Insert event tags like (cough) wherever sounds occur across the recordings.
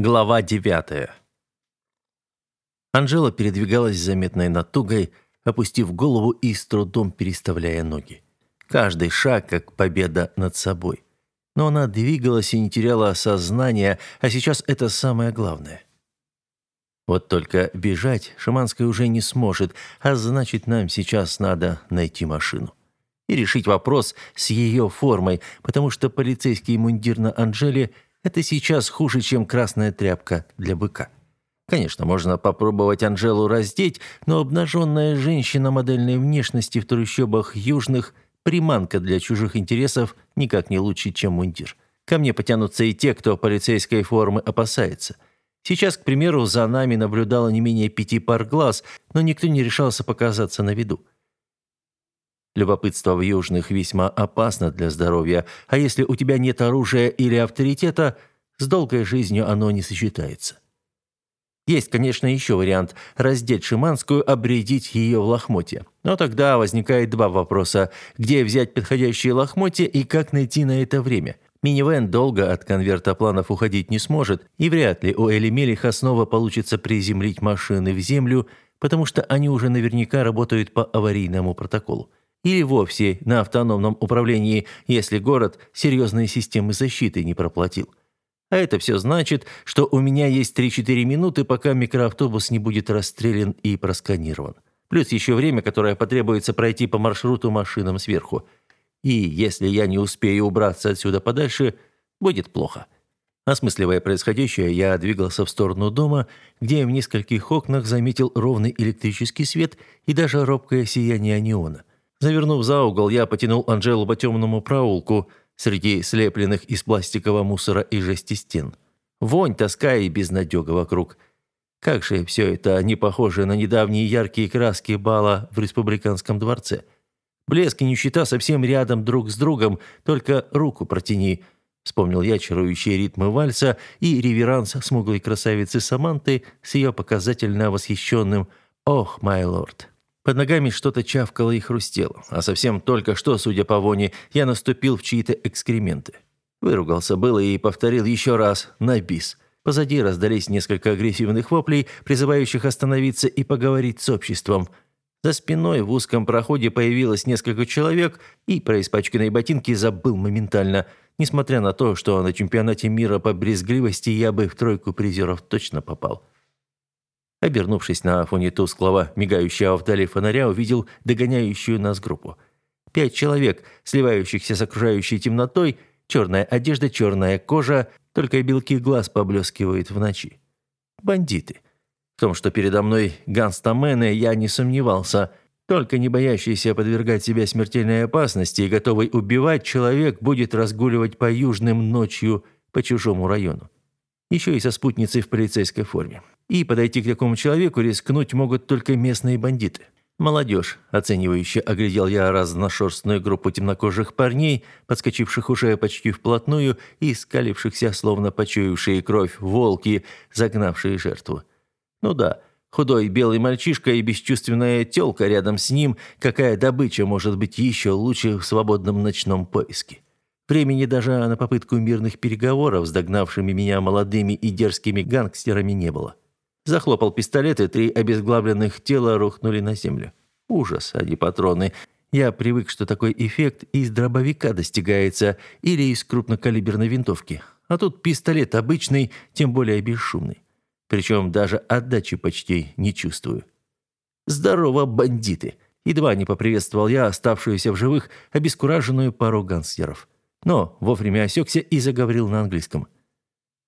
Глава 9. Анжела передвигалась заметной натугой, опустив голову и с трудом переставляя ноги. Каждый шаг как победа над собой. Но она двигалась и не теряла сознания, а сейчас это самое главное. Вот только бежать Шаманская уже не сможет, а значит, нам сейчас надо найти машину и решить вопрос с ее формой, потому что полицейский мундир на Анжеле – это сейчас хуже, чем красная тряпка для быка. Конечно, можно попробовать Анжелу раздеть, но обнаженная женщина модельной внешности в трущобах южных – приманка для чужих интересов никак не лучше, чем мундир. Ко мне потянутся и те, кто полицейской формы опасается. Сейчас, к примеру, за нами наблюдало не менее пяти пар глаз, но никто не решался показаться на виду. Любопытство в южных весьма опасно для здоровья, а если у тебя нет оружия или авторитета, с долгой жизнью оно не сочетается. Есть, конечно, еще вариант – раздеть Шиманскую, обредить ее в лохмотье. Но тогда возникает два вопроса – где взять подходящие лохмотья и как найти на это время? Минивэн долго от конверта планов уходить не сможет, и вряд ли у Эли Мелиха снова получится приземлить машины в землю, потому что они уже наверняка работают по аварийному протоколу или вовсе на автономном управлении, если город серьезные системы защиты не проплатил. А это все значит, что у меня есть 3-4 минуты, пока микроавтобус не будет расстрелян и просканирован. Плюс еще время, которое потребуется пройти по маршруту машинам сверху. И если я не успею убраться отсюда подальше, будет плохо. Осмысливая происходящее, я двигался в сторону дома, где в нескольких окнах заметил ровный электрический свет и даже робкое сияние неона. Завернув за угол, я потянул Анжелу по темному проулку среди слепленных из пластикового мусора и жести стен. Вонь, тоска и безнадега вокруг. Как же все это не похоже на недавние яркие краски бала в республиканском дворце. Блеск и нищета совсем рядом друг с другом, только руку протяни. Вспомнил я чарующие ритмы вальса и реверанс смуглой красавицы Саманты с ее показательно восхищенным «Ох, май лорд». Под ногами что-то чавкало и хрустело, а совсем только что, судя по воне, я наступил в чьи-то экскременты. Выругался было и повторил еще раз на бис. Позади раздались несколько агрессивных воплей, призывающих остановиться и поговорить с обществом. За спиной в узком проходе появилось несколько человек, и про испачканные ботинки забыл моментально, несмотря на то, что на чемпионате мира по брезгливости я бы в тройку призеров точно попал. Обернувшись на фоне тусклого, мигающего вдали фонаря, увидел догоняющую нас группу. Пять человек, сливающихся с окружающей темнотой, черная одежда, черная кожа, только белки глаз поблескивают в ночи. Бандиты. В том, что передо мной ганстамены, я не сомневался. Только не боящийся подвергать себя смертельной опасности и готовый убивать человек будет разгуливать по южным ночью по чужому району еще и со спутницей в полицейской форме. И подойти к такому человеку рискнуть могут только местные бандиты. «Молодежь», – оценивающе оглядел я разношерстную группу темнокожих парней, подскочивших уже почти вплотную и скалившихся, словно почуявшие кровь, волки, загнавшие жертву. «Ну да, худой белый мальчишка и бесчувственная телка рядом с ним, какая добыча может быть еще лучше в свободном ночном поиске?» Времени даже на попытку мирных переговоров с догнавшими меня молодыми и дерзкими гангстерами не было. Захлопал пистолет, и три обезглавленных тела рухнули на землю. Ужас, а не патроны. Я привык, что такой эффект из дробовика достигается или из крупнокалиберной винтовки. А тут пистолет обычный, тем более бесшумный. Причем даже отдачи почти не чувствую. «Здорово, бандиты!» Едва не поприветствовал я оставшуюся в живых обескураженную пару гангстеров но вовремя осекся и заговорил на английском.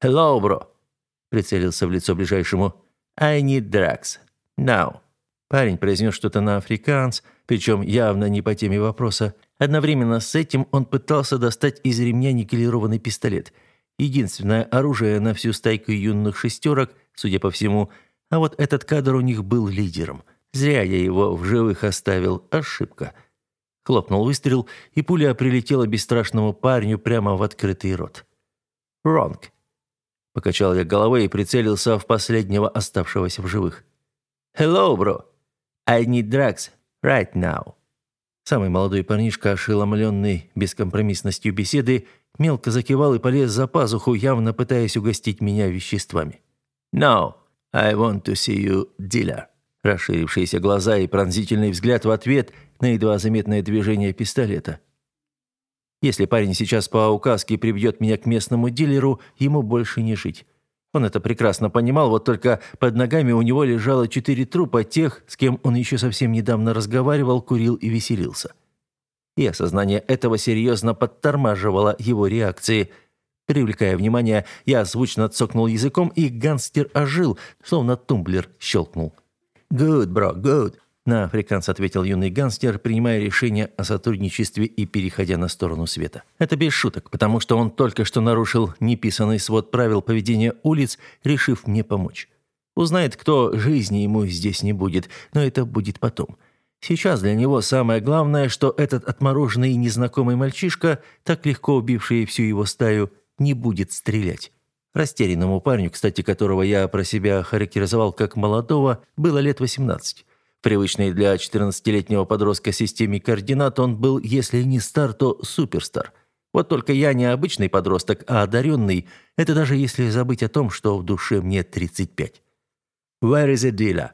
«Hello, bro!» – прицелился в лицо ближайшему. «I need drugs. Now!» Парень произнес что-то на африканс, причем явно не по теме вопроса. Одновременно с этим он пытался достать из ремня никелированный пистолет. Единственное оружие на всю стайку юных шестерок, судя по всему, а вот этот кадр у них был лидером. Зря я его в живых оставил. Ошибка. Хлопнул выстрел, и пуля прилетела бесстрашному парню прямо в открытый рот. «Ронг!» Покачал я головой и прицелился в последнего оставшегося в живых. «Hello, bro! I need drugs right now!» Самый молодой парнишка, ошеломленный бескомпромиссностью беседы, мелко закивал и полез за пазуху, явно пытаясь угостить меня веществами. «No, I want to see you, dealer!» расширившиеся глаза и пронзительный взгляд в ответ на едва заметное движение пистолета. Если парень сейчас по указке прибьет меня к местному дилеру, ему больше не жить. Он это прекрасно понимал, вот только под ногами у него лежало четыре трупа тех, с кем он еще совсем недавно разговаривал, курил и веселился. И осознание этого серьезно подтормаживало его реакции. Привлекая внимание, я звучно цокнул языком, и гангстер ожил, словно тумблер щелкнул. Goed, bro, goed! – на африканс ответил юный гангстер, принимая решение о сотрудничестве и переходя на сторону света. Это без шуток, потому что он только что нарушил неписанный свод правил поведения улиц, решив мне помочь. Узнает, кто жизни ему здесь не будет, но это будет потом. Сейчас для него самое главное, что этот отмороженный незнакомый мальчишка, так легко убивший всю его стаю, не будет стрелять. Растерянному парню, кстати, которого я про себя характеризовал как молодого, было лет 18. Привычный для 14-летнего подростка системе координат он был, если не стар, то суперстар. Вот только я не обычный подросток, а одаренный. Это даже если забыть о том, что в душе мне 35. «Where is the dealer?»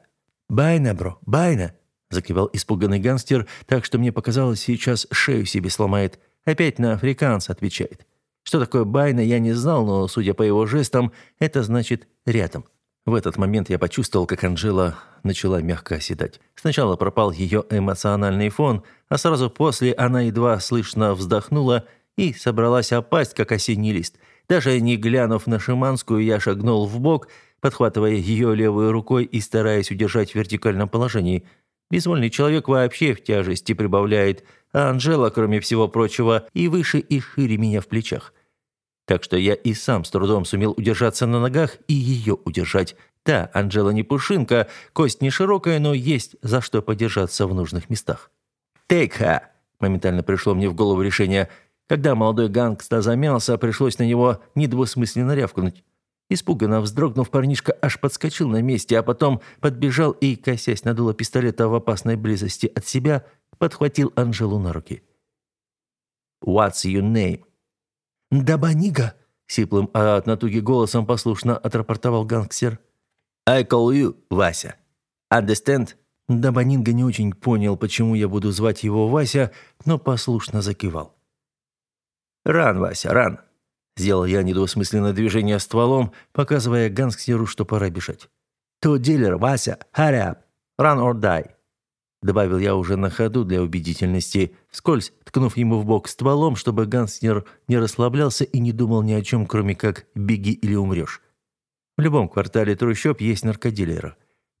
«Byna, bro, byna!» – закивал испуганный гангстер, так что мне показалось, сейчас шею себе сломает. Опять на африканс отвечает. Что такое Byna, я не знал, но, судя по его жестам, это значит «рядом». В этот момент я почувствовал, как Анжела начала мягко оседать. Сначала пропал ее эмоциональный фон, а сразу после она едва слышно вздохнула и собралась опасть, как осенний лист. Даже не глянув на Шиманскую, я шагнул в бок, подхватывая ее левой рукой и стараясь удержать в вертикальном положении. Безвольный человек вообще в тяжести прибавляет, а Анжела, кроме всего прочего, и выше, и шире меня в плечах. Так что я и сам с трудом сумел удержаться на ногах и ее удержать. Да, Анжела не пушинка, кость не широкая, но есть за что подержаться в нужных местах. «Тейкха!» – моментально пришло мне в голову решение. Когда молодой гангста замялся, пришлось на него недвусмысленно рявкнуть. Испуганно вздрогнув, парнишка аж подскочил на месте, а потом подбежал и, косясь на дуло пистолета в опасной близости от себя, подхватил Анжелу на руки. «What's your name?» «Дабанига!» — сиплым а от натуги голосом послушно отрапортовал гангстер. «I call you, Вася. Understand?» Дабанинга не очень понял, почему я буду звать его Вася, но послушно закивал. «Ран, Вася, ран!» Сделал я недвусмысленное движение стволом, показывая гангстеру, что пора бежать. «Ту дилер, Вася, hurry up! Run or die!» Добавил я уже на ходу для убедительности, скользь, ткнув ему в бок стволом, чтобы Ганснер не расслаблялся и не думал ни о чем, кроме как «беги или умрешь». В любом квартале трущоб есть наркодилеры.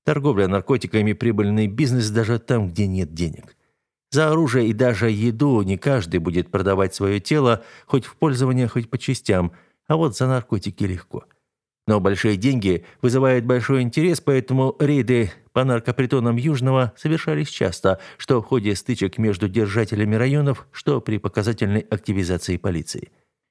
Торговля наркотиками – прибыльный бизнес даже там, где нет денег. За оружие и даже еду не каждый будет продавать свое тело, хоть в пользование, хоть по частям, а вот за наркотики легко. Но большие деньги вызывают большой интерес, поэтому рейды по наркопритонам Южного совершались часто, что в ходе стычек между держателями районов, что при показательной активизации полиции.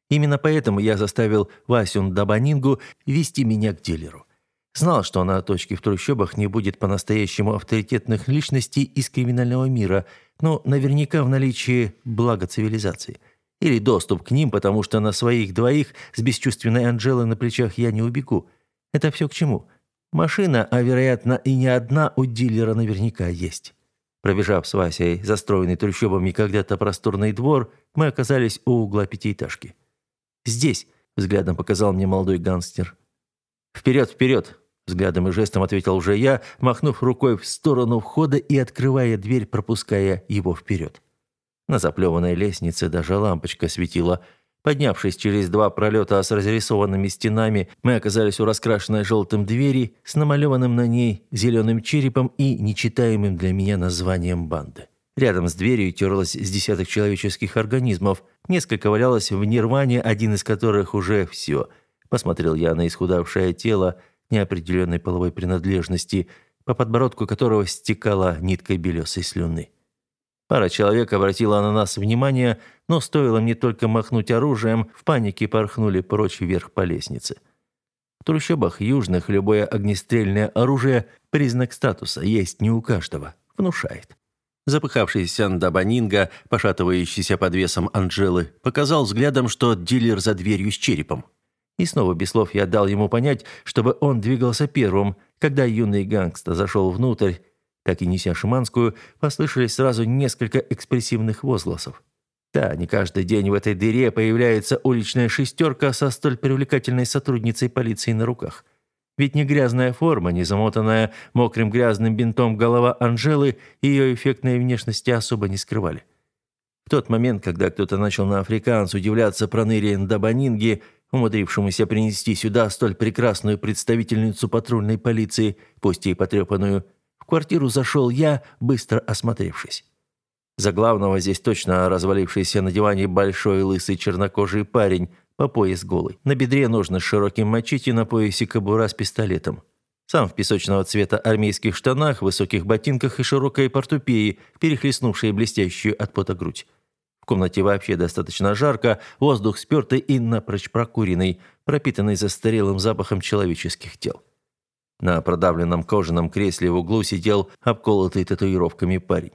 Именно поэтому я заставил Васюн Дабанингу вести меня к дилеру. Знал, что на точке в трущобах не будет по-настоящему авторитетных личностей из криминального мира, но наверняка в наличии блага цивилизации. Или доступ к ним, потому что на своих двоих с бесчувственной Анжелой на плечах я не убегу. Это все к чему? Машина, а вероятно и не одна, у дилера наверняка есть. Пробежав с Васей застроенный трущобами когда-то просторный двор, мы оказались у угла пятиэтажки. «Здесь», — взглядом показал мне молодой гангстер. «Вперед, вперед!» — взглядом и жестом ответил уже я, махнув рукой в сторону входа и открывая дверь, пропуская его вперед. На заплеванной лестнице даже лампочка светила — Поднявшись через два пролета с разрисованными стенами, мы оказались у раскрашенной желтым двери с намалеванным на ней зеленым черепом и нечитаемым для меня названием банды. Рядом с дверью терлось с десяток человеческих организмов, несколько валялось в нирване, один из которых уже все. Посмотрел я на исхудавшее тело неопределенной половой принадлежности, по подбородку которого стекала нитка белесой слюны. Пара человек обратила на нас внимание, но стоило мне только махнуть оружием, в панике порхнули прочь вверх по лестнице. В трущобах южных любое огнестрельное оружие – признак статуса, есть не у каждого, внушает. Запыхавшийся андабанинга, пошатывающийся под весом Анжелы, показал взглядом, что дилер за дверью с черепом. И снова без слов я дал ему понять, чтобы он двигался первым. Когда юный гангста зашел внутрь, как и неся Шиманскую, послышались сразу несколько экспрессивных возгласов. Да, не каждый день в этой дыре появляется уличная шестерка со столь привлекательной сотрудницей полиции на руках. Ведь не грязная форма, не замотанная мокрым грязным бинтом голова Анжелы ее эффектной внешности особо не скрывали. В тот момент, когда кто-то начал на африканц удивляться проныре Ндабанинги, умудрившемуся принести сюда столь прекрасную представительницу патрульной полиции, пусть и потрепанную, в квартиру зашел я, быстро осмотревшись. За главного здесь точно развалившийся на диване большой лысый чернокожий парень, по пояс голый. На бедре ножны с широким мачете, на поясе кобура с пистолетом. Сам в песочного цвета армейских штанах, высоких ботинках и широкой портупеи, перехлестнувшей блестящую от пота грудь. В комнате вообще достаточно жарко, воздух спёртый и напрочь прокуренный, пропитанный застарелым запахом человеческих тел. На продавленном кожаном кресле в углу сидел обколотый татуировками парень.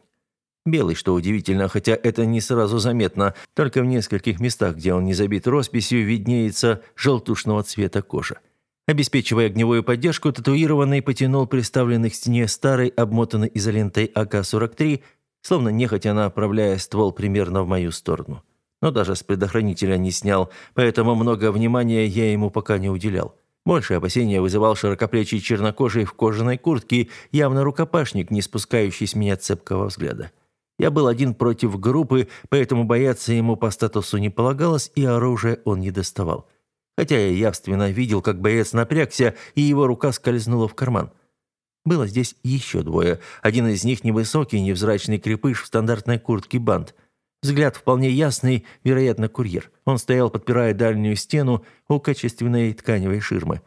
Белый, что удивительно, хотя это не сразу заметно, только в нескольких местах, где он не забит росписью, виднеется желтушного цвета кожа. Обеспечивая огневую поддержку, татуированный потянул приставленный к стене старый, обмотанный изолентой АК-43, словно нехотя направляя ствол примерно в мою сторону. Но даже с предохранителя не снял, поэтому много внимания я ему пока не уделял. Больше опасения вызывал широкоплечий чернокожий в кожаной куртке, явно рукопашник, не спускающий с меня цепкого взгляда. Я был один против группы, поэтому бояться ему по статусу не полагалось, и оружие он не доставал. Хотя я явственно видел, как боец напрягся, и его рука скользнула в карман. Было здесь еще двое. Один из них невысокий, невзрачный крепыш в стандартной куртке банд – Взгляд вполне ясный, вероятно, курьер. Он стоял, подпирая дальнюю стену у качественной тканевой ширмы.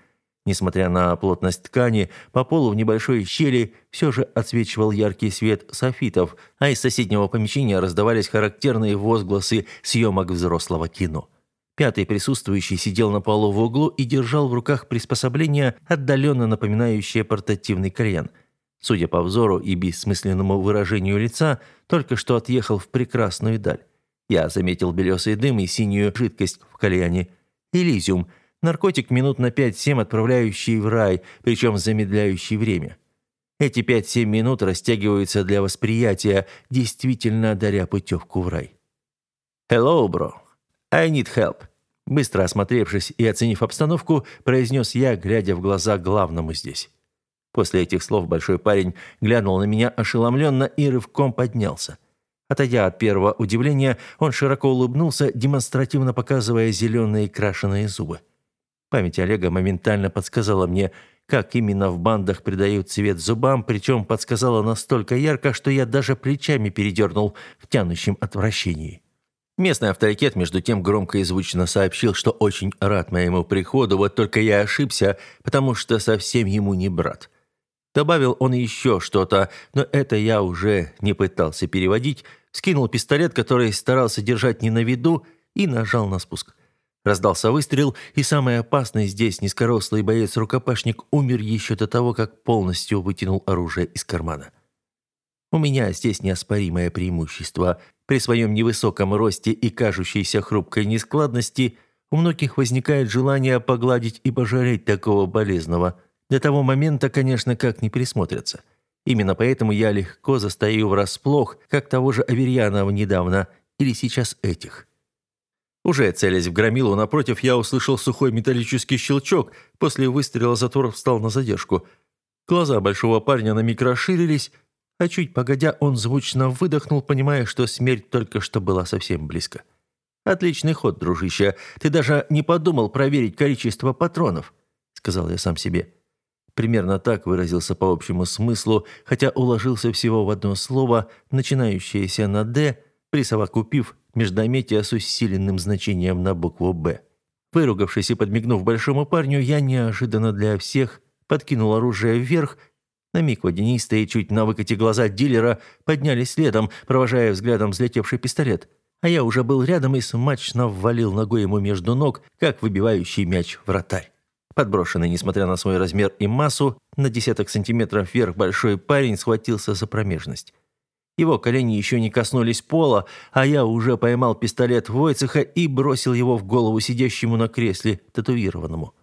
Несмотря на плотность ткани, по полу в небольшой щели все же отсвечивал яркий свет софитов, а из соседнего помещения раздавались характерные возгласы съемок взрослого кино. Пятый присутствующий сидел на полу в углу и держал в руках приспособление, отдаленно напоминающее портативный крен – судя по взору и бессмысленному выражению лица, только что отъехал в прекрасную даль. Я заметил белесый дым и синюю жидкость в кальяне. Элизиум. Наркотик минут на 5-7, отправляющий в рай, причем замедляющий время. Эти 5-7 минут растягиваются для восприятия, действительно даря путевку в рай. «Hello, bro. I need help», Быстро осмотревшись и оценив обстановку, произнес я, глядя в глаза главному здесь. После этих слов большой парень глянул на меня ошеломленно и рывком поднялся. Отойдя от первого удивления, он широко улыбнулся, демонстративно показывая зеленые крашеные зубы. Память Олега моментально подсказала мне, как именно в бандах придают цвет зубам, причем подсказала настолько ярко, что я даже плечами передернул в тянущем отвращении. Местный авторитет, между тем, громко и звучно сообщил, что очень рад моему приходу, вот только я ошибся, потому что совсем ему не брат. Добавил он еще что-то, но это я уже не пытался переводить, скинул пистолет, который старался держать не на виду, и нажал на спуск. Раздался выстрел, и самый опасный здесь низкорослый боец-рукопашник умер еще до того, как полностью вытянул оружие из кармана. У меня здесь неоспоримое преимущество. При своем невысоком росте и кажущейся хрупкой нескладности у многих возникает желание погладить и пожалеть такого болезного до того момента, конечно, как не пересмотрятся. Именно поэтому я легко застаю врасплох, как того же Аверьянова недавно или сейчас этих. Уже целясь в громилу, напротив я услышал сухой металлический щелчок. После выстрела затвор встал на задержку. Глаза большого парня на миг расширились, а чуть погодя он звучно выдохнул, понимая, что смерть только что была совсем близко. «Отличный ход, дружище. Ты даже не подумал проверить количество патронов», — сказал я сам себе. Примерно так выразился по общему смыслу, хотя уложился всего в одно слово, начинающееся на «д», присовокупив междометие с усиленным значением на букву «б». Выругавшись и подмигнув большому парню, я неожиданно для всех подкинул оружие вверх. На миг водянистые, чуть на выкате глаза дилера, поднялись следом, провожая взглядом взлетевший пистолет. А я уже был рядом и смачно ввалил ногой ему между ног, как выбивающий мяч вратарь. Подброшенный, несмотря на свой размер и массу, на десяток сантиметров вверх большой парень схватился за промежность. Его колени еще не коснулись пола, а я уже поймал пистолет Войцеха и бросил его в голову сидящему на кресле татуированному.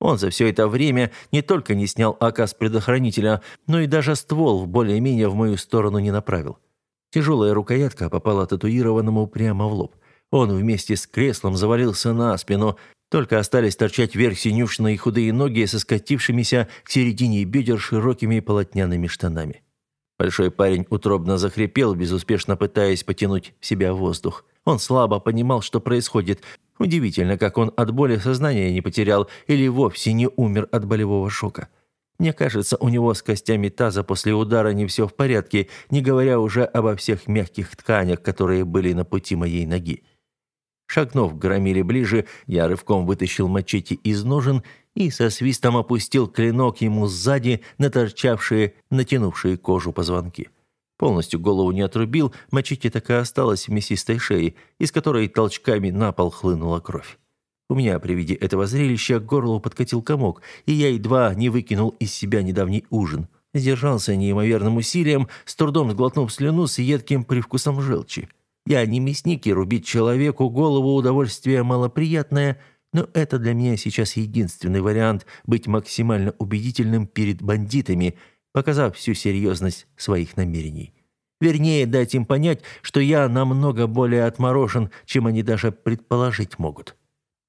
Он за все это время не только не снял АК предохранителя, но и даже ствол более-менее в мою сторону не направил. Тяжелая рукоятка попала татуированному прямо в лоб. Он вместе с креслом завалился на спину – только остались торчать вверх синюшные худые ноги со скатившимися к середине бедер широкими полотняными штанами. Большой парень утробно захрипел, безуспешно пытаясь потянуть в себя воздух. Он слабо понимал, что происходит. Удивительно, как он от боли сознания не потерял или вовсе не умер от болевого шока. Мне кажется, у него с костями таза после удара не все в порядке, не говоря уже обо всех мягких тканях, которые были на пути моей ноги. Шагнув к громиле ближе, я рывком вытащил мачете из ножен и со свистом опустил клинок ему сзади на торчавшие, натянувшие кожу позвонки. Полностью голову не отрубил, мачете так и осталось в мясистой шее, из которой толчками на пол хлынула кровь. У меня при виде этого зрелища горло подкатил комок, и я едва не выкинул из себя недавний ужин. Сдержался неимоверным усилием, с трудом сглотнув слюну с едким привкусом желчи. Я не мясник, и рубить человеку голову удовольствие малоприятное, но это для меня сейчас единственный вариант быть максимально убедительным перед бандитами, показав всю серьезность своих намерений. Вернее, дать им понять, что я намного более отморожен, чем они даже предположить могут.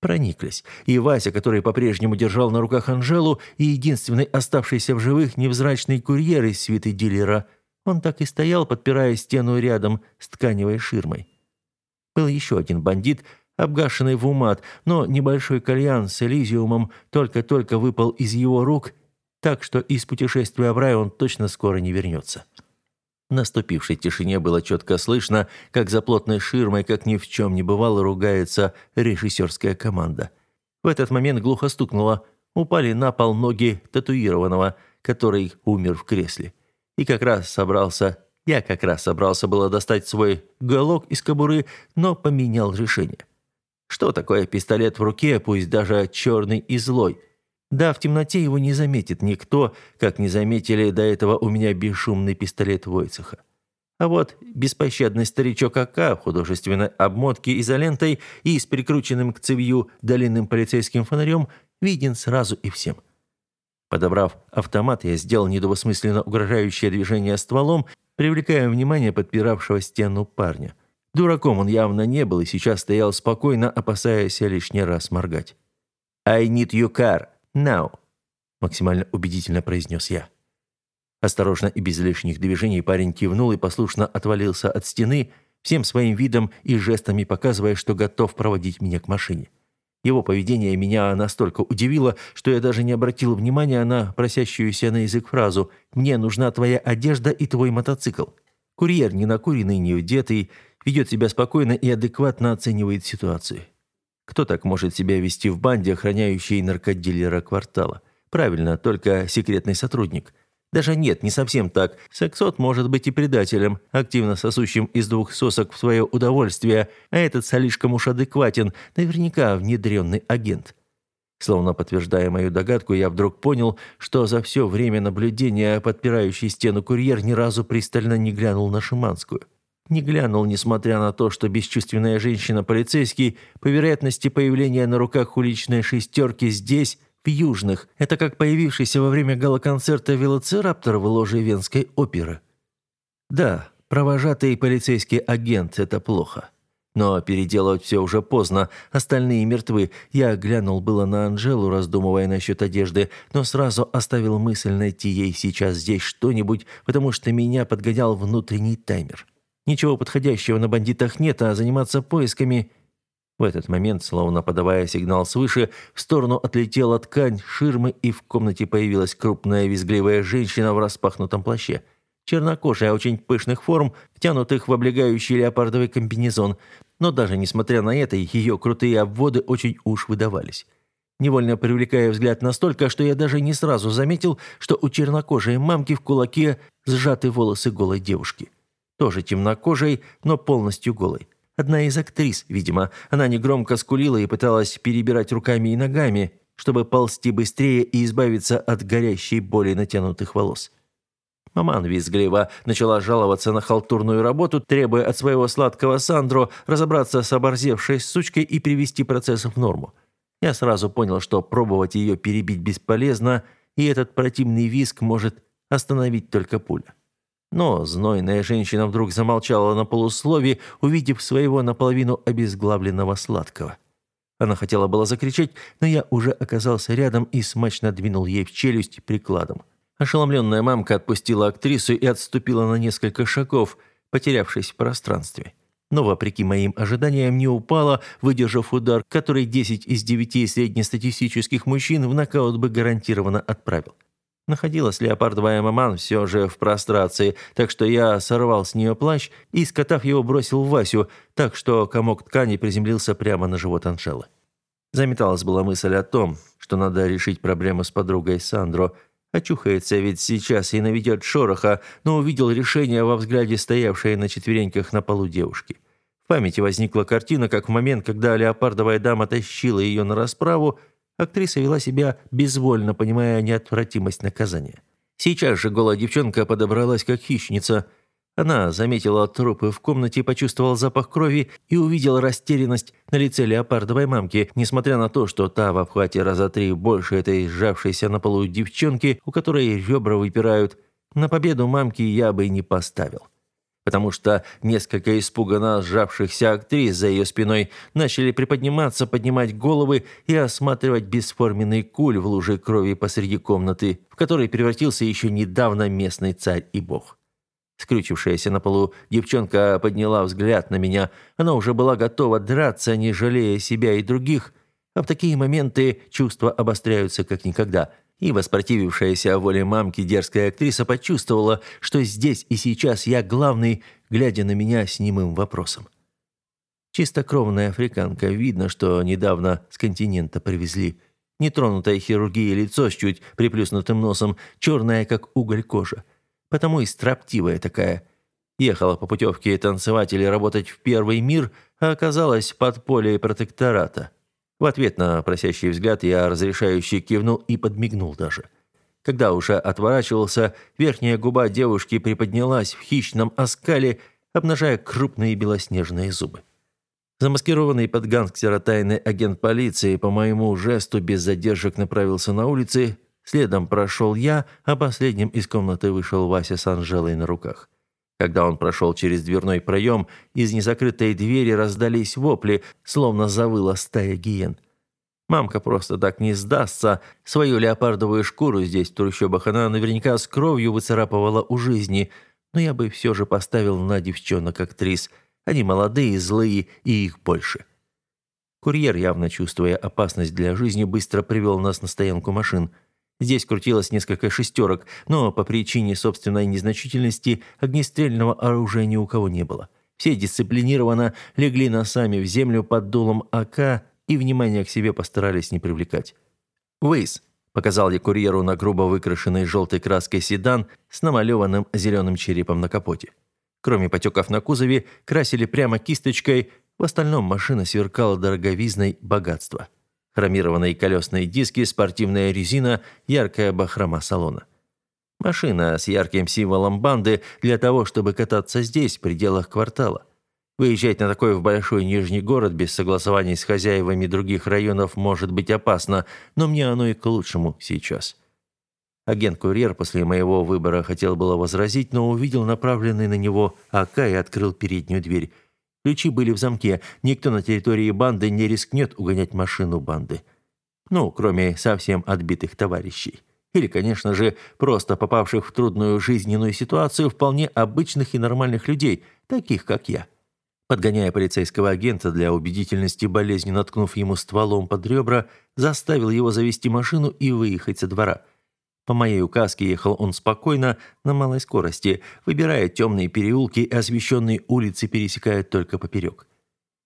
Прониклись. И Вася, который по-прежнему держал на руках Анжелу, и единственный оставшийся в живых невзрачный курьер из свиты дилера – он так и стоял, подпирая стену рядом с тканевой ширмой. Был еще один бандит, обгашенный в умат, но небольшой кальян с Элизиумом только-только выпал из его рук, так что из путешествия в рай он точно скоро не вернется. В наступившей тишине было четко слышно, как за плотной ширмой, как ни в чем не бывало, ругается режиссерская команда. В этот момент глухо стукнуло. Упали на пол ноги татуированного, который умер в кресле и как раз собрался... Я как раз собрался было достать свой галок из кобуры, но поменял решение. Что такое пистолет в руке, пусть даже черный и злой? Да, в темноте его не заметит никто, как не заметили до этого у меня бесшумный пистолет Войцеха. А вот беспощадный старичок АК в художественной обмотке изолентой и с прикрученным к цевью долинным полицейским фонарем виден сразу и всем. Подобрав автомат, я сделал недовосмысленно угрожающее движение стволом, привлекая внимание подпиравшего стену парня. Дураком он явно не был и сейчас стоял спокойно, опасаясь лишний раз моргать. «I need your car. Now!» – максимально убедительно произнес я. Осторожно и без лишних движений парень кивнул и послушно отвалился от стены, всем своим видом и жестами показывая, что готов проводить меня к машине. Его поведение меня настолько удивило, что я даже не обратил внимания на просящуюся на язык фразу «Мне нужна твоя одежда и твой мотоцикл». Курьер не накуренный, не удетый, ведет себя спокойно и адекватно оценивает ситуацию. Кто так может себя вести в банде, охраняющей наркодилера квартала? Правильно, только секретный сотрудник – даже нет, не совсем так. Саксот может быть и предателем, активно сосущим из двух сосок в свое удовольствие, а этот слишком уж адекватен, наверняка внедренный агент. Словно подтверждая мою догадку, я вдруг понял, что за все время наблюдения подпирающий стену курьер ни разу пристально не глянул на Шиманскую. Не глянул, несмотря на то, что бесчувственная женщина-полицейский, по вероятности появления на руках уличной шестерки здесь, Вьюжных. Это как появившийся во время галоконцерта велоцираптор в ложе Венской оперы. Да, провожатый и полицейский агент – это плохо. Но переделывать все уже поздно, остальные мертвы. Я оглянул было на Анжелу, раздумывая насчет одежды, но сразу оставил мысль найти ей сейчас здесь что-нибудь, потому что меня подгонял внутренний таймер. Ничего подходящего на бандитах нет, а заниматься поисками в этот момент, словно подавая сигнал свыше, в сторону отлетела ткань ширмы, и в комнате появилась крупная визгливая женщина в распахнутом плаще. Чернокожая, очень пышных форм, втянутых в облегающий леопардовый комбинезон. Но даже несмотря на это, ее крутые обводы очень уж выдавались. Невольно привлекая взгляд настолько, что я даже не сразу заметил, что у чернокожей мамки в кулаке сжаты волосы голой девушки. Тоже темнокожей, но полностью голой. Одна из актрис, видимо. Она негромко скулила и пыталась перебирать руками и ногами, чтобы ползти быстрее и избавиться от горящей боли натянутых волос. Маман визгливо начала жаловаться на халтурную работу, требуя от своего сладкого Сандро разобраться с оборзевшей сучкой и привести процесс в норму. Я сразу понял, что пробовать ее перебить бесполезно, и этот противный визг может остановить только пуля. Но знойная женщина вдруг замолчала на полусловии, увидев своего наполовину обезглавленного сладкого. Она хотела было закричать, но я уже оказался рядом и смачно двинул ей в челюсть прикладом. Ошеломленная мамка отпустила актрису и отступила на несколько шагов, потерявшись в пространстве. Но, вопреки моим ожиданиям, не упала, выдержав удар, который 10 из 9 среднестатистических мужчин в нокаут бы гарантированно отправил. Находилась леопардовая маман все же в прострации, так что я сорвал с нее плащ и, скотав его, бросил в Васю, так что комок ткани приземлился прямо на живот Анжелы. Заметалась была мысль о том, что надо решить проблему с подругой Сандро. Очухается ведь сейчас и наведет шороха, но увидел решение во взгляде стоявшей на четвереньках на полу девушки. В памяти возникла картина, как в момент, когда леопардовая дама тащила ее на расправу – Актриса вела себя безвольно, понимая неотвратимость наказания. Сейчас же голая девчонка подобралась как хищница. Она заметила трупы в комнате, почувствовала запах крови и увидела растерянность на лице леопардовой мамки, несмотря на то, что та в обхвате раза три больше этой сжавшейся на полу девчонки, у которой ребра выпирают. На победу мамки я бы не поставил потому что несколько испуганно сжавшихся актрис за ее спиной начали приподниматься, поднимать головы и осматривать бесформенный куль в луже крови посреди комнаты, в которой превратился еще недавно местный царь и бог. Скрючившаяся на полу девчонка подняла взгляд на меня. Она уже была готова драться, не жалея себя и других. А в такие моменты чувства обостряются как никогда – и воспротивившаяся воле мамки дерзкая актриса почувствовала, что здесь и сейчас я главный, глядя на меня с немым вопросом. Чистокровная африканка, видно, что недавно с континента привезли. Нетронутое хирургией лицо с чуть приплюснутым носом, черная, как уголь кожа. Потому и строптивая такая. Ехала по путевке танцевать или работать в первый мир, а оказалась под поле протектората. В ответ на просящий взгляд я разрешающе кивнул и подмигнул даже. Когда уже отворачивался, верхняя губа девушки приподнялась в хищном оскале, обнажая крупные белоснежные зубы. Замаскированный под гангстера тайный агент полиции по моему жесту без задержек направился на улицы, следом прошел я, а последним из комнаты вышел Вася с Анжелой на руках. Когда он прошел через дверной проем, из незакрытой двери раздались вопли, словно завыла стая гиен. Мамка просто так не сдастся. Свою леопардовую шкуру здесь, в трущобах, она наверняка с кровью выцарапывала у жизни. Но я бы все же поставил на девчонок-актрис. Они молодые, злые, и их больше. Курьер, явно чувствуя опасность для жизни, быстро привел нас на стоянку машин – Здесь крутилось несколько шестерок, но по причине собственной незначительности огнестрельного оружия ни у кого не было. Все дисциплинированно легли носами в землю под дулом АК и внимания к себе постарались не привлекать. Уэйс – показал я курьеру на грубо выкрашенный желтой краской седан с намалеванным зеленым черепом на капоте. Кроме потеков на кузове, красили прямо кисточкой, в остальном машина сверкала дороговизной богатства хромированные колесные диски, спортивная резина, яркая бахрома салона. Машина с ярким символом банды для того, чтобы кататься здесь, в пределах квартала. Выезжать на такой в большой нижний город без согласований с хозяевами других районов может быть опасно, но мне оно и к лучшему сейчас. Агент-курьер после моего выбора хотел было возразить, но увидел направленный на него АК и открыл переднюю дверь. Ключи были в замке. Никто на территории банды не рискнет угонять машину банды. Ну, кроме совсем отбитых товарищей. Или, конечно же, просто попавших в трудную жизненную ситуацию вполне обычных и нормальных людей, таких как я. Подгоняя полицейского агента для убедительности, болезни наткнув ему стволом под ребра, заставил его завести машину и выехать со двора – по моей указке ехал он спокойно, на малой скорости, выбирая темные переулки и освещенные улицы пересекая только поперек.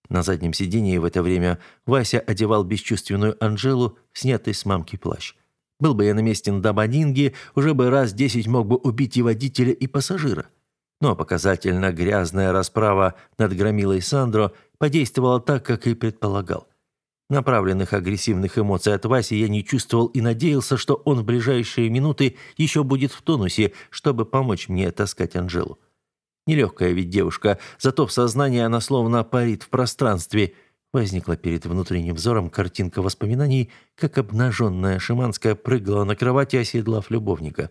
На заднем сидении в это время Вася одевал бесчувственную Анжелу, снятый с мамки плащ. Был бы я на месте Дабанинги, уже бы раз десять мог бы убить и водителя, и пассажира. Но показательно грязная расправа над громилой Сандро подействовала так, как и предполагал. Направленных агрессивных эмоций от Васи я не чувствовал и надеялся, что он в ближайшие минуты еще будет в тонусе, чтобы помочь мне таскать Анжелу. Нелегкая ведь девушка, зато в сознании она словно парит в пространстве. Возникла перед внутренним взором картинка воспоминаний, как обнаженная Шиманская прыгала на кровати, оседлав любовника.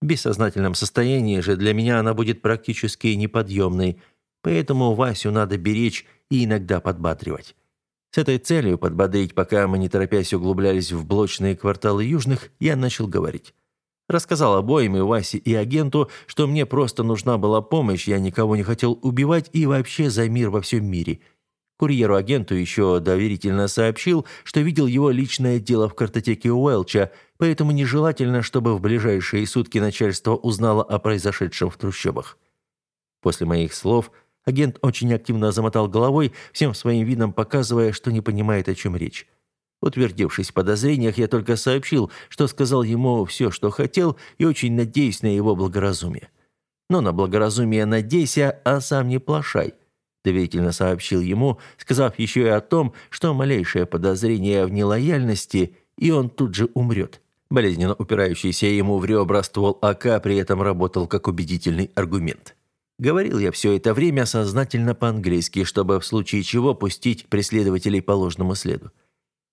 В бессознательном состоянии же для меня она будет практически неподъемной, поэтому Васю надо беречь и иногда подбатривать. С этой целью подбодрить, пока мы не торопясь углублялись в блочные кварталы южных, я начал говорить. Рассказал обоим, и Васе, и агенту, что мне просто нужна была помощь, я никого не хотел убивать и вообще за мир во всем мире. Курьеру-агенту еще доверительно сообщил, что видел его личное дело в картотеке Уэлча, поэтому нежелательно, чтобы в ближайшие сутки начальство узнало о произошедшем в трущобах. После моих слов – Агент очень активно замотал головой, всем своим видом показывая, что не понимает, о чем речь. Утвердившись в подозрениях, я только сообщил, что сказал ему все, что хотел, и очень надеюсь на его благоразумие. «Но на благоразумие надейся, а сам не плашай», – доверительно сообщил ему, сказав еще и о том, что малейшее подозрение в нелояльности, и он тут же умрет. Болезненно упирающийся ему в ребра ствол АК при этом работал как убедительный аргумент. Говорил я все это время сознательно по-английски, чтобы в случае чего пустить преследователей по ложному следу.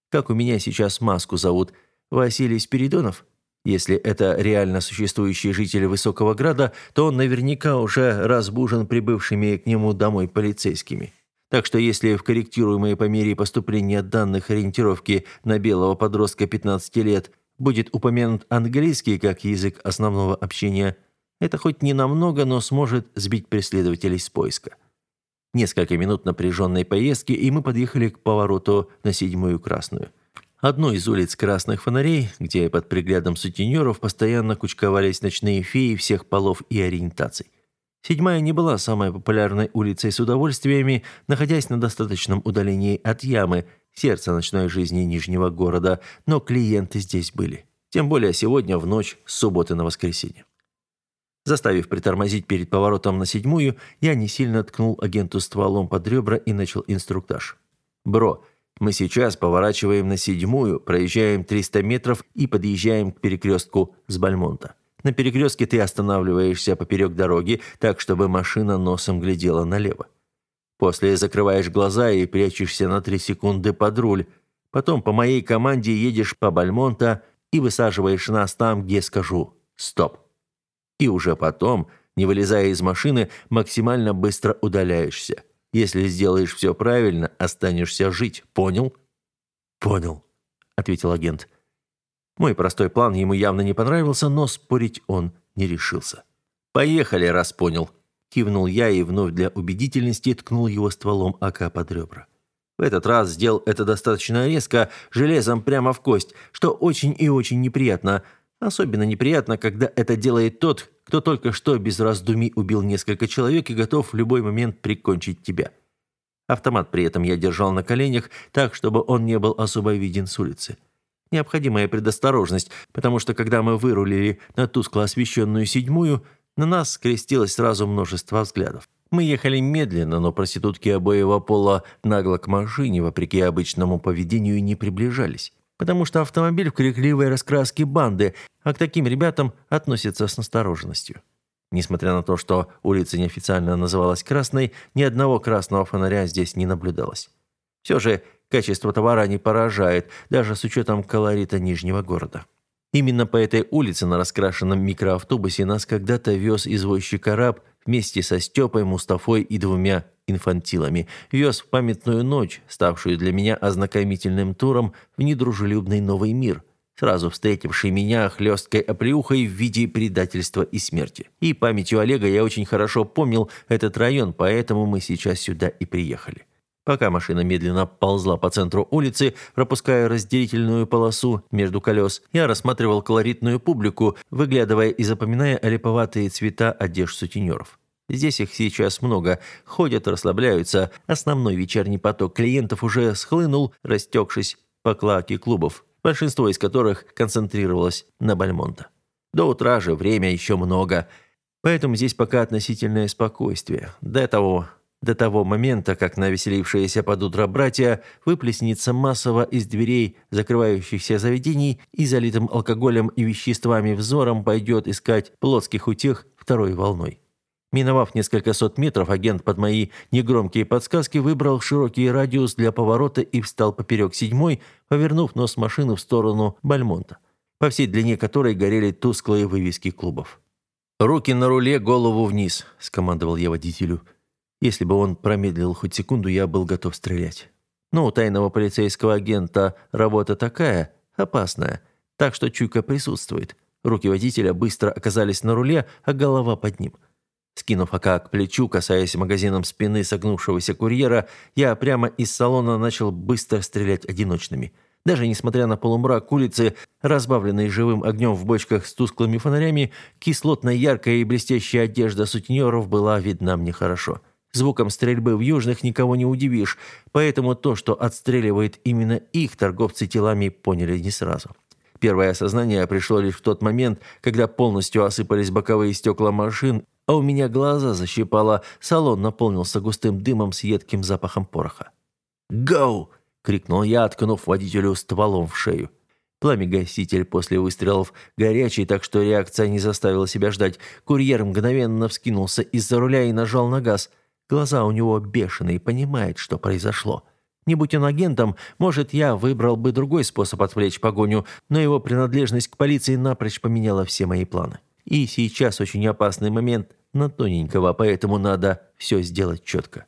Как у меня сейчас маску зовут? Василий Спиридонов? Если это реально существующий житель Высокого Града, то он наверняка уже разбужен прибывшими к нему домой полицейскими. Так что если в корректируемые по мере поступления данных ориентировки на белого подростка 15 лет будет упомянут английский как язык основного общения – это хоть ненамного, но сможет сбить преследователей с поиска. Несколько минут напряженной поездки, и мы подъехали к повороту на седьмую Красную. Одной из улиц красных фонарей, где под приглядом сутенеров постоянно кучковались ночные феи всех полов и ориентаций. Седьмая не была самой популярной улицей с удовольствиями, находясь на достаточном удалении от ямы, сердца ночной жизни Нижнего города, но клиенты здесь были. Тем более сегодня в ночь с субботы на воскресенье. Заставив притормозить перед поворотом на седьмую, я не сильно ткнул агенту стволом под ребра и начал инструктаж. «Бро, мы сейчас поворачиваем на седьмую, проезжаем 300 метров и подъезжаем к перекрестку с Бальмонта. На перекрестке ты останавливаешься поперек дороги, так, чтобы машина носом глядела налево. После закрываешь глаза и прячешься на 3 секунды под руль. Потом по моей команде едешь по Бальмонта и высаживаешь нас там, где скажу «стоп» и уже потом, не вылезая из машины, максимально быстро удаляешься. Если сделаешь все правильно, останешься жить, понял?» «Понял», — ответил агент. Мой простой план ему явно не понравился, но спорить он не решился. «Поехали, раз понял», — кивнул я и вновь для убедительности ткнул его стволом АК под ребра. В этот раз сделал это достаточно резко, железом прямо в кость, что очень и очень неприятно. Особенно неприятно, когда это делает тот, кто только что без раздумий убил несколько человек и готов в любой момент прикончить тебя. Автомат при этом я держал на коленях, так, чтобы он не был особо виден с улицы. Необходимая предосторожность, потому что когда мы вырулили на тускло освещенную седьмую, на нас скрестилось сразу множество взглядов. Мы ехали медленно, но проститутки обоего пола нагло к машине, вопреки обычному поведению, не приближались потому что автомобиль в крикливой раскраске банды, а к таким ребятам относятся с настороженностью. Несмотря на то, что улица неофициально называлась Красной, ни одного красного фонаря здесь не наблюдалось. Все же качество товара не поражает, даже с учетом колорита Нижнего города. Именно по этой улице на раскрашенном микроавтобусе нас когда-то вез извозчик араб вместе со Степой, Мустафой и двумя инфантилами. Вез в памятную ночь, ставшую для меня ознакомительным туром в недружелюбный новый мир, сразу встретивший меня хлесткой оплеухой в виде предательства и смерти. И памятью Олега я очень хорошо помнил этот район, поэтому мы сейчас сюда и приехали. Пока машина медленно ползла по центру улицы, пропуская разделительную полосу между колес, я рассматривал колоритную публику, выглядывая и запоминая олиповатые цвета одежд сутенеров. Здесь их сейчас много. Ходят, расслабляются. Основной вечерний поток клиентов уже схлынул, растекшись по клаке клубов, большинство из которых концентрировалось на Бальмонта. До утра же время еще много. Поэтому здесь пока относительное спокойствие. До того до того момента, как на веселившиеся под утро братья выплеснется массово из дверей закрывающихся заведений и залитым алкоголем и веществами взором пойдет искать плотских утех второй волной. Миновав несколько сот метров, агент под мои негромкие подсказки выбрал широкий радиус для поворота и встал поперек седьмой, повернув нос машины в сторону Бальмонта, по всей длине которой горели тусклые вывески клубов. «Руки на руле, голову вниз», – скомандовал я водителю. Если бы он промедлил хоть секунду, я был готов стрелять. Но у тайного полицейского агента работа такая, опасная, так что чуйка присутствует. Руки водителя быстро оказались на руле, а голова под ним. Скинув АК к плечу, касаясь магазином спины согнувшегося курьера, я прямо из салона начал быстро стрелять одиночными. Даже несмотря на полумрак улицы, разбавленный живым огнем в бочках с тусклыми фонарями, кислотно яркая и блестящая одежда сутенеров была видна мне хорошо. — Звуком стрельбы в южных никого не удивишь, поэтому то, что отстреливает именно их, торговцы телами поняли не сразу. Первое осознание пришло лишь в тот момент, когда полностью осыпались боковые стекла машин, а у меня глаза защипало, салон наполнился густым дымом с едким запахом пороха. «Гоу!» — крикнул я, откнув водителю стволом в шею. Пламя-гаситель после выстрелов горячий, так что реакция не заставила себя ждать. Курьер мгновенно вскинулся из-за руля и нажал на газ — Глаза у него бешеные, понимает, что произошло. Не будь он агентом, может, я выбрал бы другой способ отвлечь погоню, но его принадлежность к полиции напрочь поменяла все мои планы. И сейчас очень опасный момент на тоненького, поэтому надо все сделать четко.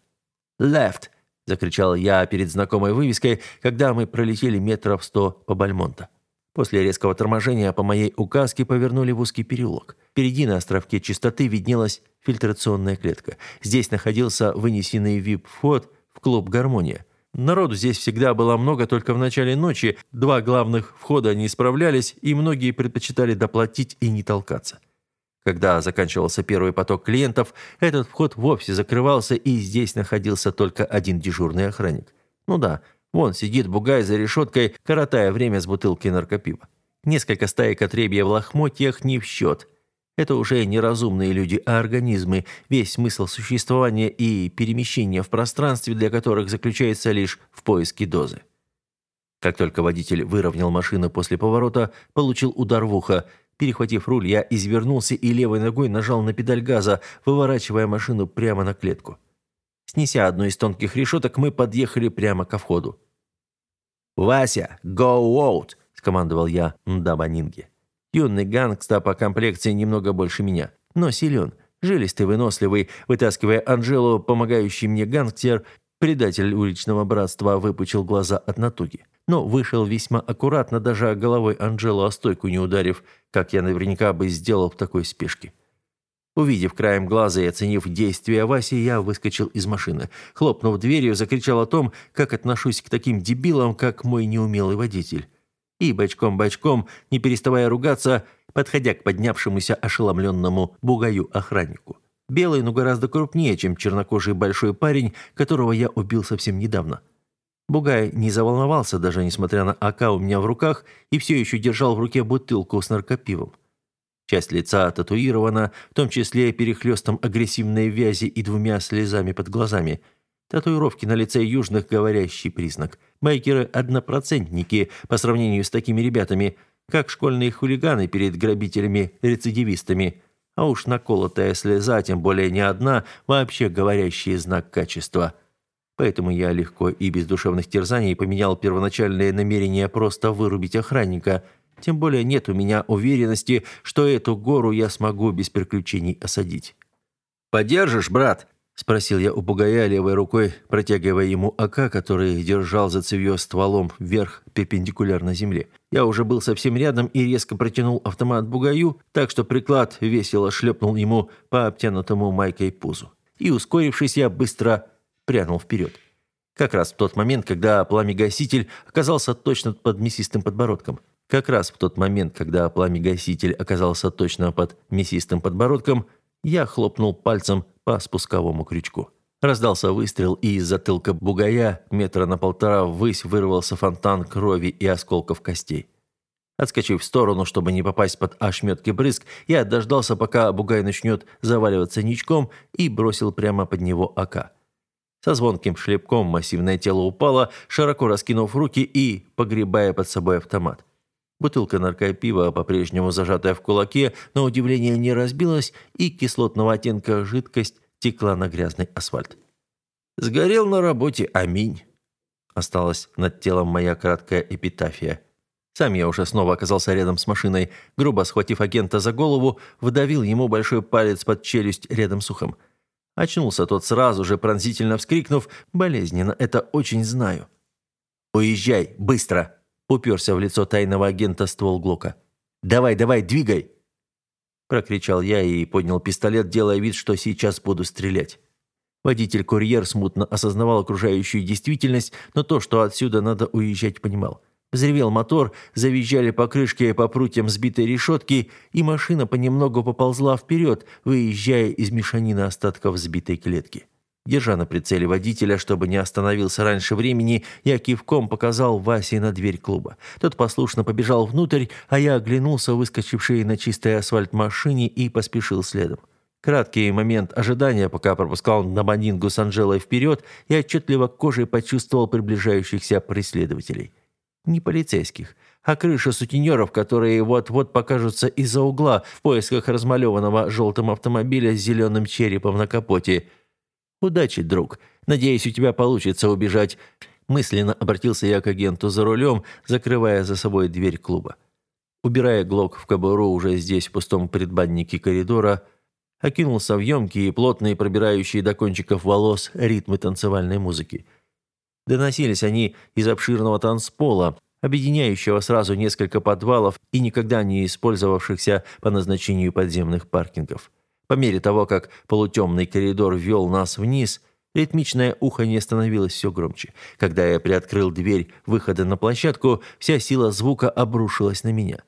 «Left!» – закричал я перед знакомой вывеской, когда мы пролетели метров сто по Бальмонта. После резкого торможения по моей указке повернули в узкий переулок. Впереди на островке чистоты виднелась фильтрационная клетка. Здесь находился вынесенный VIP-вход в клуб «Гармония». Народу здесь всегда было много только в начале ночи, два главных входа не справлялись, и многие предпочитали доплатить и не толкаться. Когда заканчивался первый поток клиентов, этот вход вовсе закрывался, и здесь находился только один дежурный охранник. Ну да, Вон сидит бугай за решеткой, коротая время с бутылки наркопива. Несколько стаек отребья в лохмотьях не в счет. Это уже не разумные люди, а организмы, весь смысл существования и перемещения в пространстве, для которых заключается лишь в поиске дозы. Как только водитель выровнял машину после поворота, получил удар в ухо. Перехватив руль, я извернулся и левой ногой нажал на педаль газа, выворачивая машину прямо на клетку. Снеся одну из тонких решеток, мы подъехали прямо ко входу. «Вася, go out!» – скомандовал я Ндабанинге. Юный гангста по комплекции немного больше меня, но силен, жилистый, выносливый, вытаскивая Анжелу, помогающий мне гангстер, предатель уличного братства выпучил глаза от натуги. Но вышел весьма аккуратно, даже головой Анжелу о стойку не ударив, как я наверняка бы сделал в такой спешке. Увидев краем глаза и оценив действия Васи, я выскочил из машины. Хлопнув дверью, закричал о том, как отношусь к таким дебилам, как мой неумелый водитель. И бочком-бочком, не переставая ругаться, подходя к поднявшемуся ошеломленному бугаю-охраннику. Белый, но гораздо крупнее, чем чернокожий большой парень, которого я убил совсем недавно. Бугай не заволновался, даже несмотря на АК у меня в руках, и все еще держал в руке бутылку с наркопивом. Часть лица татуирована, в том числе перехлестом агрессивной вязи и двумя слезами под глазами. Татуировки на лице южных – говорящий признак. Байкеры – однопроцентники по сравнению с такими ребятами, как школьные хулиганы перед грабителями-рецидивистами. А уж наколотая слеза, тем более не одна, вообще говорящий знак качества. Поэтому я легко и без душевных терзаний поменял первоначальное намерение просто вырубить охранника – тем более нет у меня уверенности, что эту гору я смогу без приключений осадить. «Подержишь, брат?» – спросил я у бугая левой рукой, протягивая ему ока, который держал за цевьё стволом вверх перпендикулярно земле. Я уже был совсем рядом и резко протянул автомат бугаю, так что приклад весело шлепнул ему по обтянутому майкой пузу. И, ускорившись, я быстро прянул вперед. Как раз в тот момент, когда пламя-гаситель оказался точно под мясистым подбородком – как раз в тот момент, когда пламя-гаситель оказался точно под мясистым подбородком, я хлопнул пальцем по спусковому крючку. Раздался выстрел, и из затылка бугая метра на полтора ввысь вырвался фонтан крови и осколков костей. Отскочив в сторону, чтобы не попасть под ошметки брызг, я дождался, пока бугай начнет заваливаться ничком, и бросил прямо под него АК. Со звонким шлепком массивное тело упало, широко раскинув руки и погребая под собой автомат. Бутылка наркопива, по-прежнему зажатая в кулаке, но удивление не разбилось, и кислотного оттенка жидкость текла на грязный асфальт. «Сгорел на работе, аминь!» Осталась над телом моя краткая эпитафия. Сам я уже снова оказался рядом с машиной, грубо схватив агента за голову, вдавил ему большой палец под челюсть рядом с ухом. Очнулся тот сразу же, пронзительно вскрикнув, болезненно это очень знаю. «Уезжай, быстро!» уперся в лицо тайного агента ствол Глока. «Давай, давай, двигай!» Прокричал я и поднял пистолет, делая вид, что сейчас буду стрелять. Водитель-курьер смутно осознавал окружающую действительность, но то, что отсюда надо уезжать, понимал. Взревел мотор, завизжали покрышки по прутьям сбитой решетки, и машина понемногу поползла вперед, выезжая из мешанины остатков сбитой клетки. Держа на прицеле водителя, чтобы не остановился раньше времени, я кивком показал Васе на дверь клуба. Тот послушно побежал внутрь, а я оглянулся, выскочивший на чистый асфальт машине, и поспешил следом. Краткий момент ожидания, пока пропускал на Наманингу с Анжелой вперед, я отчетливо кожей почувствовал приближающихся преследователей. Не полицейских, а крыша сутенеров, которые вот-вот покажутся из-за угла в поисках размалеванного желтым автомобиля с зеленым черепом на капоте – «Удачи, друг. Надеюсь, у тебя получится убежать». Мысленно обратился я к агенту за рулем, закрывая за собой дверь клуба. Убирая глок в кобуру уже здесь, в пустом предбаннике коридора, окинулся в емкие и плотные, пробирающие до кончиков волос, ритмы танцевальной музыки. Доносились они из обширного танцпола, объединяющего сразу несколько подвалов и никогда не использовавшихся по назначению подземных паркингов. По мере того, как полутемный коридор вел нас вниз, ритмичное уханье становилось все громче. Когда я приоткрыл дверь выхода на площадку, вся сила звука обрушилась на меня.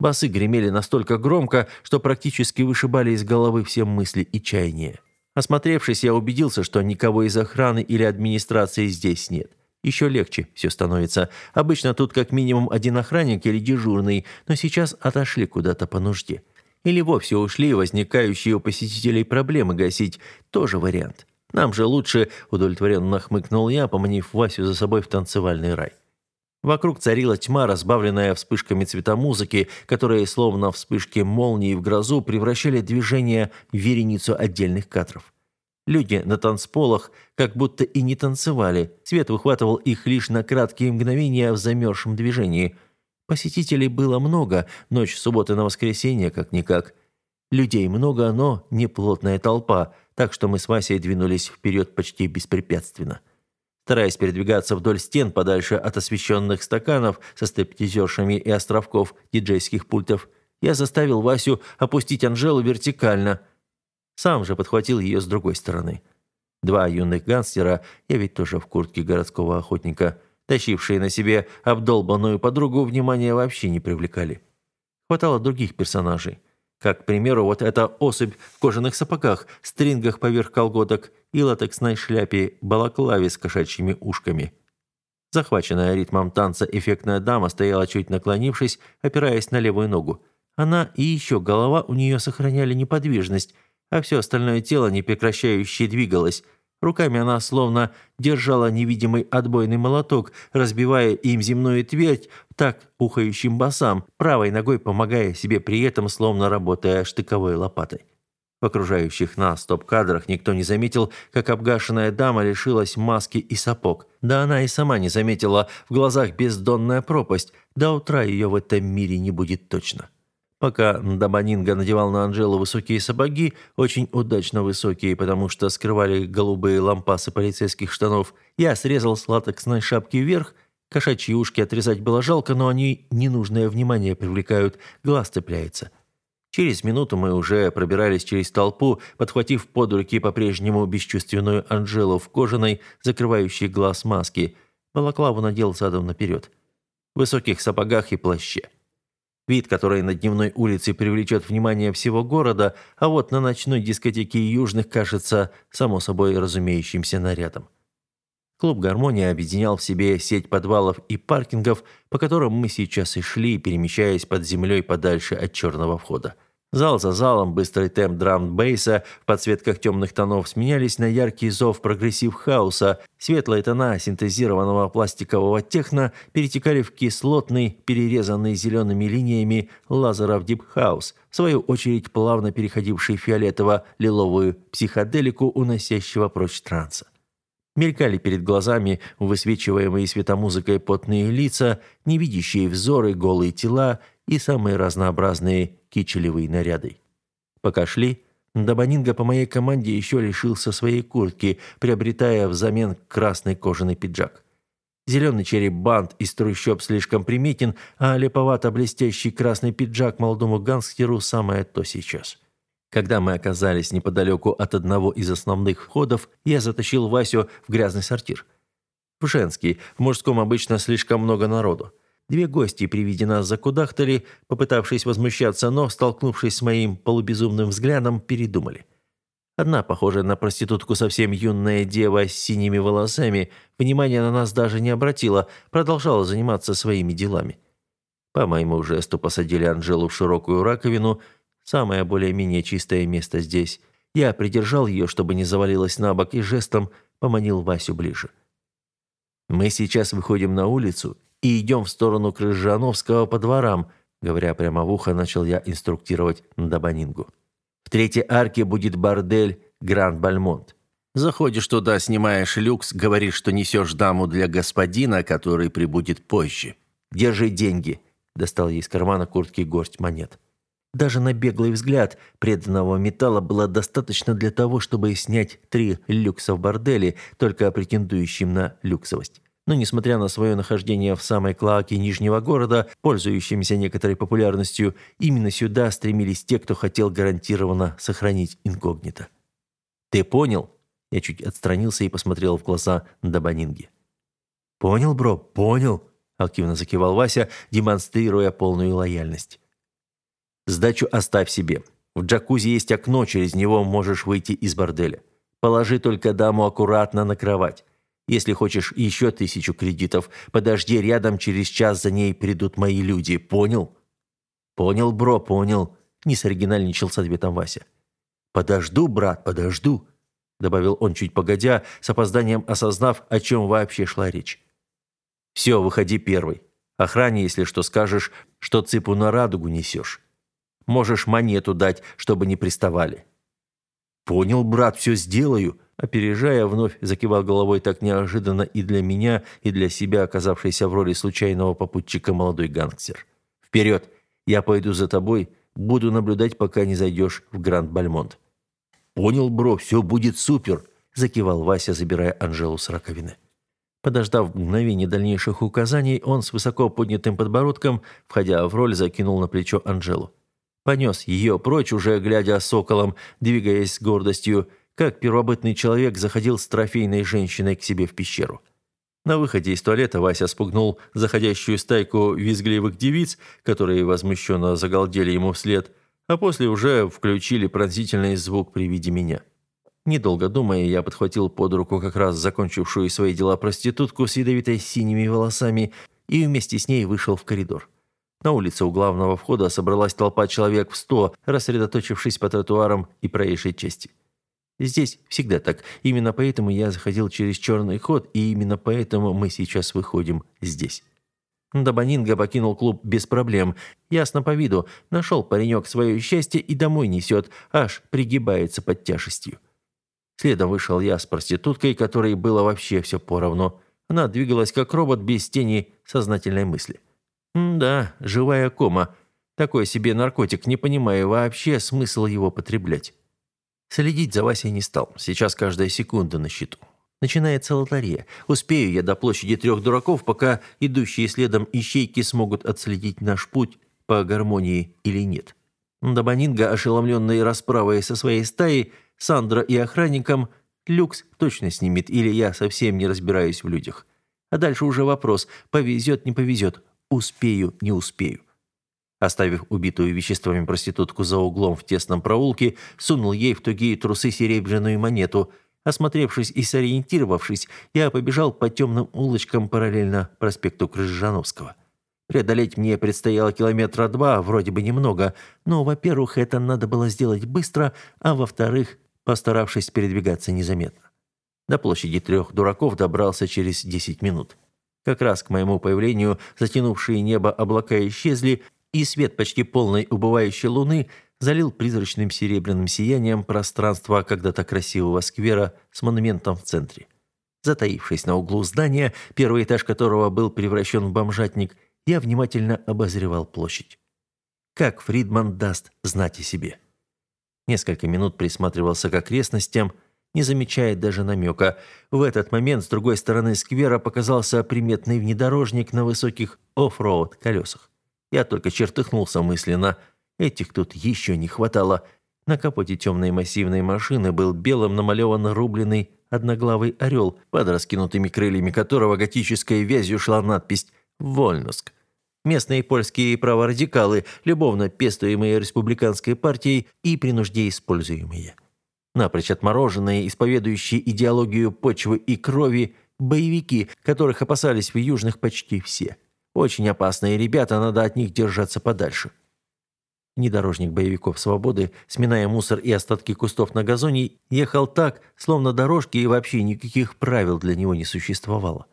Басы гремели настолько громко, что практически вышибали из головы все мысли и чаяния. Осмотревшись, я убедился, что никого из охраны или администрации здесь нет. Еще легче все становится. Обычно тут как минимум один охранник или дежурный, но сейчас отошли куда-то по нужде или вовсе ушли, возникающие у посетителей проблемы гасить – тоже вариант. Нам же лучше, удовлетворенно хмыкнул я, поманив Васю за собой в танцевальный рай. Вокруг царила тьма, разбавленная вспышками цвета музыки, которые, словно вспышки молнии в грозу, превращали движение в вереницу отдельных кадров. Люди на танцполах как будто и не танцевали, свет выхватывал их лишь на краткие мгновения в замерзшем движении – Посетителей было много, ночь субботы на воскресенье как-никак. Людей много, но не плотная толпа, так что мы с Васей двинулись вперед почти беспрепятственно. Стараясь передвигаться вдоль стен, подальше от освещенных стаканов со стептизершами и островков диджейских пультов, я заставил Васю опустить Анжелу вертикально. Сам же подхватил ее с другой стороны. Два юных гангстера, я ведь тоже в куртке городского охотника – тащившие на себе обдолбанную подругу, внимания вообще не привлекали. Хватало других персонажей. Как, к примеру, вот эта особь в кожаных сапогах, стрингах поверх колготок и латексной шляпе, балаклаве с кошачьими ушками. Захваченная ритмом танца эффектная дама стояла чуть наклонившись, опираясь на левую ногу. Она и еще голова у нее сохраняли неподвижность, а все остальное тело, не прекращающее двигалось – Руками она словно держала невидимый отбойный молоток, разбивая им земную твердь так ухающим басам, правой ногой помогая себе при этом, словно работая штыковой лопатой. В окружающих нас топ-кадрах никто не заметил, как обгашенная дама лишилась маски и сапог. Да она и сама не заметила, в глазах бездонная пропасть. До утра ее в этом мире не будет точно. Пока Дабанинга надевал на Анжелу высокие сапоги, очень удачно высокие, потому что скрывали голубые лампасы полицейских штанов, я срезал с латексной шапки вверх, кошачьи ушки отрезать было жалко, но они ненужное внимание привлекают, глаз цепляется. Через минуту мы уже пробирались через толпу, подхватив под руки по-прежнему бесчувственную Анжелу в кожаной, закрывающей глаз маске. Балаклаву надел задом наперед. В высоких сапогах и плаще вид который на дневной улице привлечет внимание всего города, а вот на ночной дискотеке Южных кажется само собой разумеющимся нарядом. Клуб «Гармония» объединял в себе сеть подвалов и паркингов, по которым мы сейчас и шли, перемещаясь под землей подальше от черного входа. Зал за залом быстрый темп драм-бейса в подсветках темных тонов сменялись на яркий зов прогрессив-хауса, светлые тона синтезированного пластикового техно перетекали в кислотный, перерезанный зелеными линиями лазеров дип-хаус, в свою очередь плавно переходивший в фиолетово-лиловую психоделику, уносящего прочь транса. Мелькали перед глазами высвечиваемые светомузыкой потные лица, невидящие взоры, голые тела и самые разнообразные кичелевые наряды. Пока шли, Дабанинга по моей команде еще лишился своей куртки, приобретая взамен красный кожаный пиджак. Зеленый череп-бант из трущоб слишком приметен, а леповато-блестящий красный пиджак молодому гангстеру самое то сейчас. Когда мы оказались неподалеку от одного из основных входов, я затащил Васю в грязный сортир. В женский, в мужском обычно слишком много народу. Две гости при виде нас закудахтали, попытавшись возмущаться, но, столкнувшись с моим полубезумным взглядом, передумали. Одна, похожая на проститутку совсем юная дева с синими волосами, внимания на нас даже не обратила, продолжала заниматься своими делами. По моему жесту посадили Анжелу в широкую раковину, самое более-менее чистое место здесь. Я придержал ее, чтобы не завалилась на бок, и жестом поманил Васю ближе. «Мы сейчас выходим на улицу и идем в сторону Крыжановского по дворам», говоря прямо в ухо, начал я инструктировать Дабанингу. «В третьей арке будет бордель Гранд Бальмонт. Заходишь туда, снимаешь люкс, говоришь, что несешь даму для господина, который прибудет позже. Держи деньги», – достал ей из кармана куртки горсть монет. Даже на беглый взгляд преданного металла было достаточно для того, чтобы снять три люкса в борделе, только претендующим на люксовость но, несмотря на свое нахождение в самой клоаке Нижнего города, пользующимся некоторой популярностью, именно сюда стремились те, кто хотел гарантированно сохранить инкогнито. «Ты понял?» Я чуть отстранился и посмотрел в глаза Дабанинги. «Понял, бро, понял!» – активно закивал Вася, демонстрируя полную лояльность. «Сдачу оставь себе. В джакузи есть окно, через него можешь выйти из борделя. Положи только даму аккуратно на кровать. Если хочешь еще тысячу кредитов, подожди рядом, через час за ней придут мои люди. Понял?» «Понял, бро, понял», — не соригинальничал с ответом Вася. «Подожду, брат, подожду», — добавил он чуть погодя, с опозданием осознав, о чем вообще шла речь. «Все, выходи первый. Охране, если что скажешь, что цыпу на радугу несешь. Можешь монету дать, чтобы не приставали». «Понял, брат, все сделаю», — опережая, вновь закивал головой так неожиданно и для меня, и для себя, оказавшийся в роли случайного попутчика молодой гангстер. «Вперед! Я пойду за тобой, буду наблюдать, пока не зайдешь в Гранд-Бальмонт». «Понял, бро, все будет супер!» – закивал Вася, забирая Анжелу с раковины. Подождав мгновение дальнейших указаний, он с высоко поднятым подбородком, входя в роль, закинул на плечо Анжелу. Понес ее прочь, уже глядя соколом, двигаясь с гордостью – как первобытный человек заходил с трофейной женщиной к себе в пещеру. На выходе из туалета Вася спугнул заходящую стайку визгливых девиц, которые возмущенно загалдели ему вслед, а после уже включили пронзительный звук при виде меня. Недолго думая, я подхватил под руку как раз закончившую свои дела проститутку с ядовитой синими волосами и вместе с ней вышел в коридор. На улице у главного входа собралась толпа человек в сто, рассредоточившись по тротуарам и проезжей части. Здесь всегда так. Именно поэтому я заходил через черный ход, и именно поэтому мы сейчас выходим здесь. Дабанинга покинул клуб без проблем. Ясно по виду. Нашел паренек свое счастье и домой несет. Аж пригибается под тяжестью. Следом вышел я с проституткой, которой было вообще все поровну. Она двигалась как робот без тени сознательной мысли. М да, живая кома. Такой себе наркотик, не понимая вообще смысл его потреблять. Следить за Васей не стал. Сейчас каждая секунда на счету. Начинается лотерея. Успею я до площади трех дураков, пока идущие следом ищейки смогут отследить наш путь по гармонии или нет. Дабанинга, ошеломленные расправой со своей стаей, Сандра и охранником, люкс точно снимет, или я совсем не разбираюсь в людях. А дальше уже вопрос, повезет, не повезет, успею, не успею. Оставив убитую веществами проститутку за углом в тесном проулке, сунул ей в тугие трусы серебряную монету. Осмотревшись и сориентировавшись, я побежал по темным улочкам параллельно проспекту Крыжановского. Преодолеть мне предстояло километра два, вроде бы немного, но, во-первых, это надо было сделать быстро, а во-вторых, постаравшись передвигаться незаметно. До площади трех дураков добрался через 10 минут. Как раз к моему появлению затянувшие небо облака исчезли, и свет почти полной убывающей луны залил призрачным серебряным сиянием пространство когда-то красивого сквера с монументом в центре. Затаившись на углу здания, первый этаж которого был превращен в бомжатник, я внимательно обозревал площадь. Как Фридман даст знать о себе? Несколько минут присматривался к окрестностям, не замечая даже намека. В этот момент с другой стороны сквера показался приметный внедорожник на высоких оффроуд колесах. Я только чертыхнулся мысленно. Этих тут еще не хватало. На капоте темной массивной машины был белым намалеван рубленый одноглавый орел, под раскинутыми крыльями которого готической вязью шла надпись «Вольнуск». Местные польские праворадикалы, любовно пестуемые республиканской партией и при нужде используемые. Напрочь отмороженные, исповедующие идеологию почвы и крови, боевики, которых опасались в южных почти все – очень опасные ребята, надо от них держаться подальше. Недорожник боевиков «Свободы», сминая мусор и остатки кустов на газоне, ехал так, словно дорожки и вообще никаких правил для него не существовало.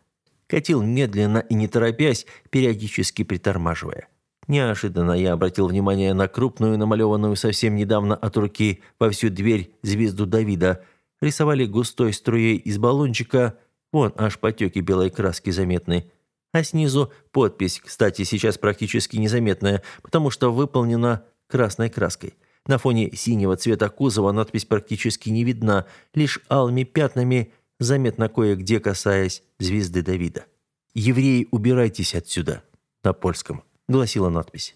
Катил медленно и не торопясь, периодически притормаживая. Неожиданно я обратил внимание на крупную, намалеванную совсем недавно от руки во всю дверь звезду Давида. Рисовали густой струей из баллончика, вон аж потеки белой краски заметны – а снизу подпись, кстати, сейчас практически незаметная, потому что выполнена красной краской. На фоне синего цвета кузова надпись практически не видна, лишь алыми пятнами заметно кое-где касаясь звезды Давида. «Евреи, убирайтесь отсюда» на польском, гласила надпись.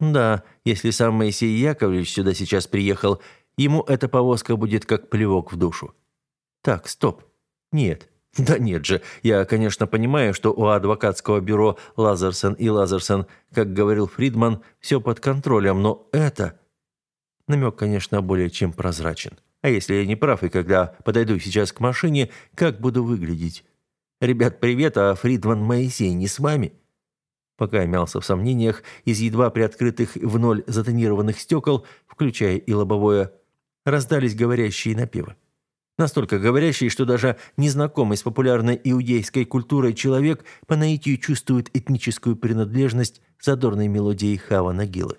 Да, если сам Моисей Яковлевич сюда сейчас приехал, ему эта повозка будет как плевок в душу. Так, стоп. Нет, (laughs) Да нет же, я, конечно, понимаю, что у адвокатского бюро Лазерсон и Лазерсон, как говорил Фридман, все под контролем, но это... Намек, конечно, более чем прозрачен. А если я не прав, и когда подойду сейчас к машине, как буду выглядеть? «Ребят, привет, а Фридман Моисей не с вами?» Пока я мялся в сомнениях, из едва приоткрытых в ноль затонированных стекол, включая и лобовое, раздались говорящие напевы настолько говорящий, что даже незнакомый с популярной иудейской культурой человек по наитию чувствует этническую принадлежность задорной мелодии Хава Нагилы.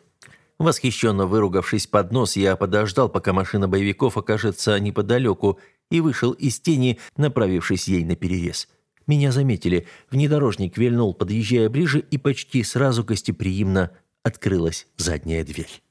Восхищенно выругавшись под нос, я подождал, пока машина боевиков окажется неподалеку, и вышел из тени, направившись ей на перерез. Меня заметили. Внедорожник вильнул, подъезжая ближе, и почти сразу гостеприимно открылась задняя дверь.